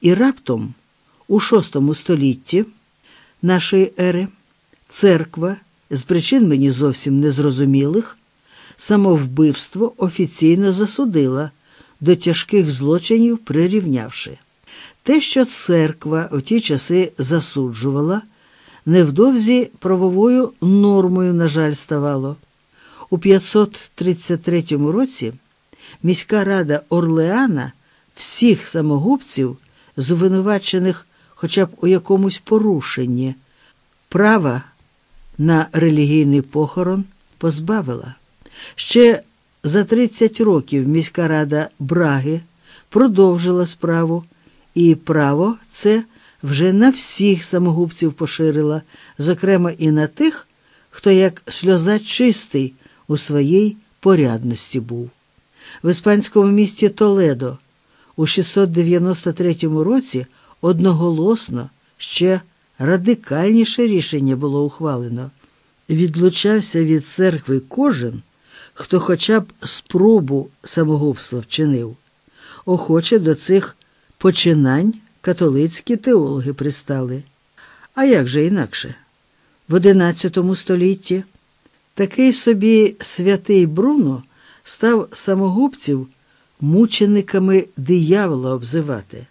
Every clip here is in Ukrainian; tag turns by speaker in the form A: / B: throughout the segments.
A: І раптом у VI столітті нашої ери церква з причин мені зовсім незрозумілих самовбивство офіційно засудила, до тяжких злочинів прирівнявши. Те, що церква в ті часи засуджувала, невдовзі правовою нормою, на жаль, ставало. У 533 році міська рада Орлеана всіх самогубців, звинувачених хоча б у якомусь порушенні, права на релігійний похорон позбавила. Ще за 30 років міська рада Браги продовжила справу, і право це вже на всіх самогубців поширила, зокрема і на тих, хто як сльоза чистий у своїй порядності був. В іспанському місті Толедо у 693 році одноголосно ще радикальніше рішення було ухвалено. Відлучався від церкви кожен, хто хоча б спробу самогубства вчинив. Охоче до цих починань католицькі теологи пристали. А як же інакше? В XI столітті такий собі святий Бруно став самогубців мучениками диявола обзивати,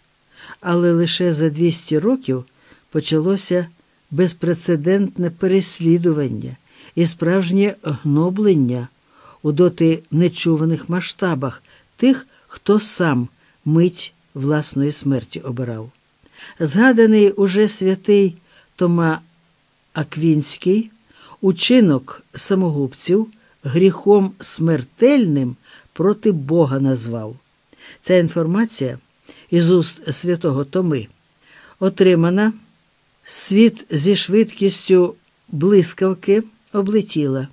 A: але лише за 200 років почалося безпрецедентне переслідування і справжнє гноблення у доти нечуваних масштабах тих, хто сам мить власної смерті обирав. Згаданий уже святий Тома Аквінський, учинок самогубців гріхом смертельним проти Бога назвав. Ця інформація із уст святого Томи отримана світ зі швидкістю блискавки облетіла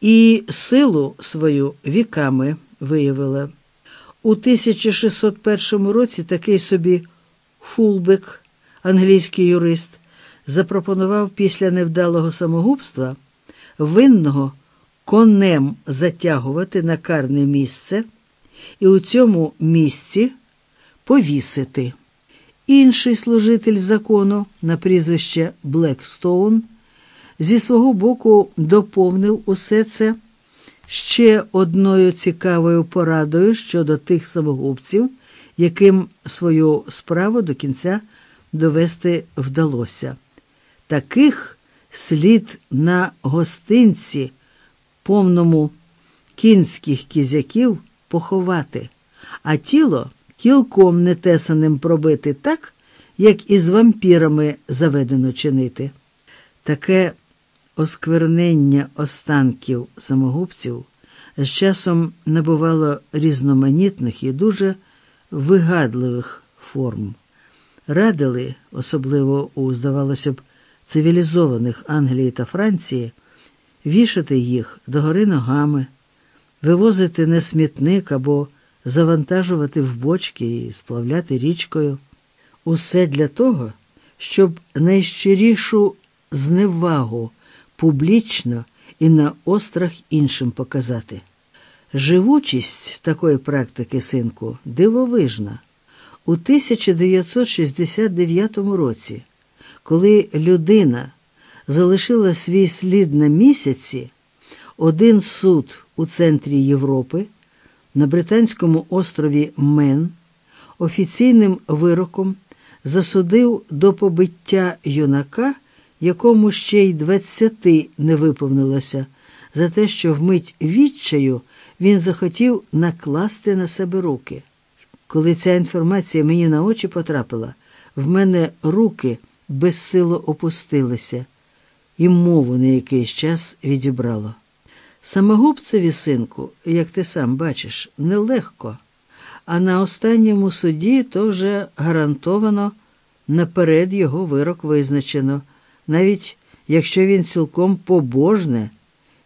A: і силу свою віками виявила. У 1601 році такий собі Фулбек, англійський юрист, запропонував після невдалого самогубства винного конем затягувати на карне місце і у цьому місці повісити. Інший служитель закону на прізвище Блекстоун зі свого боку доповнив усе це ще одною цікавою порадою щодо тих самогубців, яким свою справу до кінця довести вдалося. Таких слід на гостинці, повному кінських кізяків, поховати, а тіло кілком нетесаним пробити так, як із вампірами заведено чинити. Таке осквернення останків самогубців з часом набувало різноманітних і дуже вигадливих форм. Радили, особливо у, здавалося б, цивілізованих Англії та Франції, вішати їх догори ногами, вивозити на смітник або завантажувати в бочки і сплавляти річкою. Усе для того, щоб найщирішу зневагу публічно і на острах іншим показати. Живучість такої практики, синку, дивовижна. У 1969 році, коли людина залишила свій слід на місяці, один суд у центрі Європи на британському острові Мен офіційним вироком засудив до побиття юнака, якому ще й двадцяти не виповнилося, за те, що вмить відчаю він захотів накласти на себе руки. Коли ця інформація мені на очі потрапила, в мене руки безсило опустилися, і мову на якийсь час відібрало. Самогубцеві, синку, як ти сам бачиш, нелегко, а на останньому суді то вже гарантовано наперед його вирок визначено, навіть якщо він цілком побожне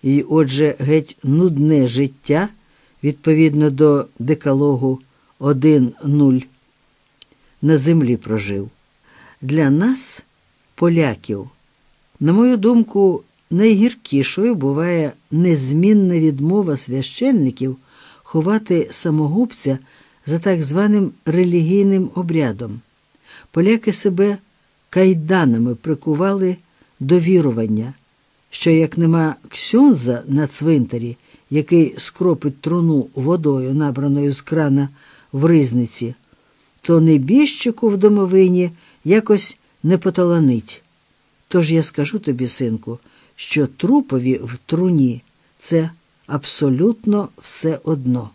A: і, отже, геть нудне життя відповідно до декалогу 1.0 на землі прожив. Для нас, поляків, на мою думку, найгіркішою буває незмінна відмова священників ховати самогубця за так званим релігійним обрядом. поляки себе кайданами прикували до вірування, що як нема ксьонза на цвинтарі, який скропить труну водою, набраною з крана в ризниці, то небіжчику в домовині якось не поталанить. Тож я скажу тобі, синку, що трупові в труні це абсолютно все одно.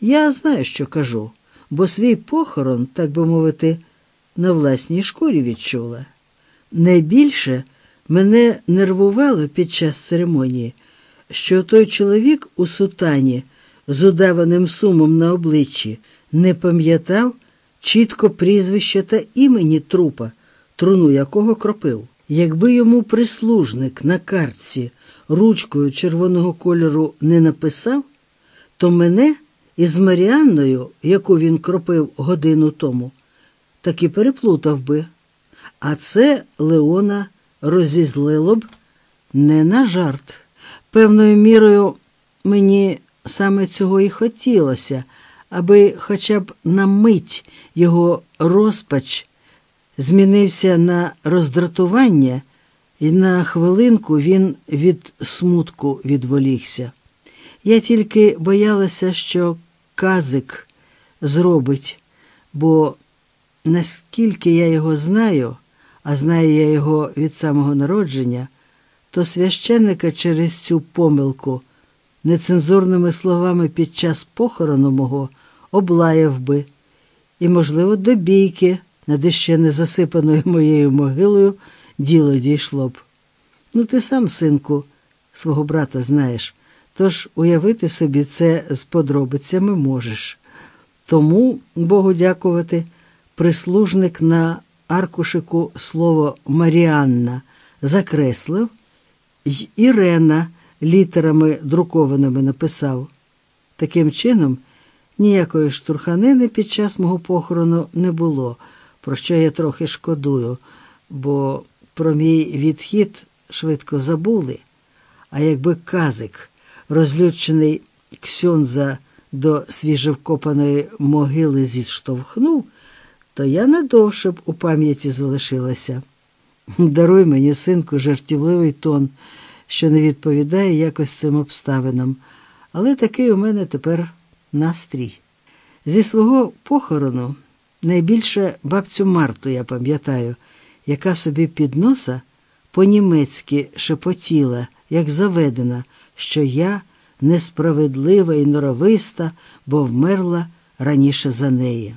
A: Я знаю, що кажу, бо свій похорон, так би мовити, на власній шкурі відчула. Найбільше мене нервувало під час церемонії, що той чоловік у сутані з удаваним сумом на обличчі не пам'ятав чітко прізвища та імені трупа, труну якого кропив. Якби йому прислужник на картці ручкою червоного кольору не написав, то мене із Маріанною, яку він кропив годину тому, таки переплутав би. А це Леона розізлило б не на жарт. Певною мірою мені саме цього і хотілося, аби хоча б на мить його розпач змінився на роздратування, і на хвилинку він від смутку відволікся. Я тільки боялася, що казик зробить, бо наскільки я його знаю, а знаю я його від самого народження, то священника через цю помилку нецензурними словами під час похорону мого облаяв би, і, можливо, до бійки над іще не засипаною моєю могилою діло дійшло б. Ну, ти сам, синку, свого брата знаєш, тож уявити собі це з подробицями можеш. Тому, Богу дякувати, прислужник на аркушику слово Маріанна закреслив, й Ірена літерами друкованими написав. Таким чином, ніякої штурханини під час мого похорону не було, про що я трохи шкодую, бо про мій відхід швидко забули. А якби казик, розлючений Ксьонза до свіжевкопаної могили зіштовхнув, то я надовше б у пам'яті залишилася. Даруй мені, синку, жартівливий тон, що не відповідає якось цим обставинам, але такий у мене тепер настрій. Зі свого похорону найбільше бабцю Марту я пам'ятаю, яка собі під носа по-німецьки шепотіла, як заведена, що я несправедлива і норовиста, бо вмерла раніше за неї.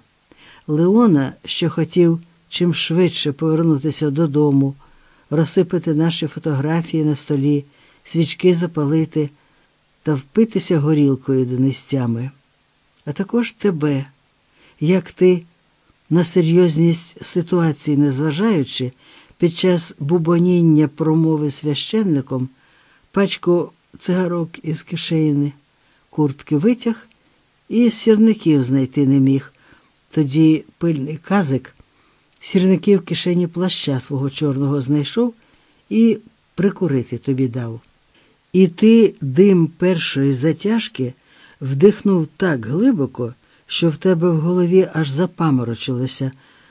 A: Леона, що хотів чим швидше повернутися додому, розсипати наші фотографії на столі, свічки запалити та впитися горілкою донестями. А також тебе, як ти, на серйозність ситуації незважаючи, під час бубоніння промови священником пачку цигарок із кишени, куртки витяг і сірників знайти не міг. Тоді пильний казик сірники в кишені плаща свого чорного знайшов і прикурити тобі дав. І ти дим першої затяжки вдихнув так глибоко, що в тебе в голові аж запаморочилося.